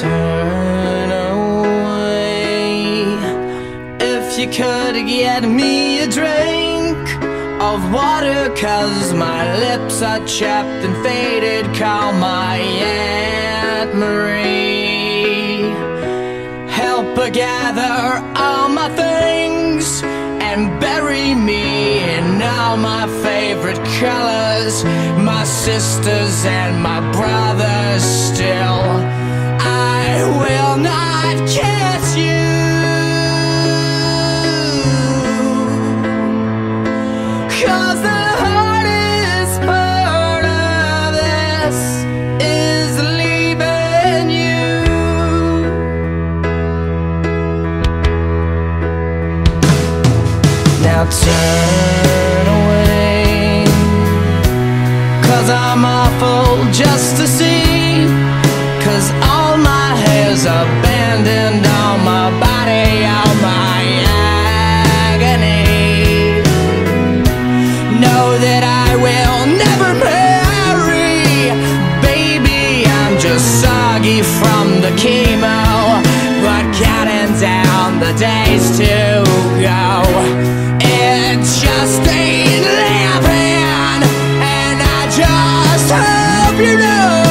turn away. If you could get me a drink of water, cause my lips are chapped and faded, call my Aunt Marie. Help her gather all my things and bury me in all my favorite colors, my sisters and my brothers. Turn away. Cause I'm awful just to see. that I will never marry. Baby, I'm just soggy from the chemo, but counting down the days to go. It just ain't living, and I just hope you know.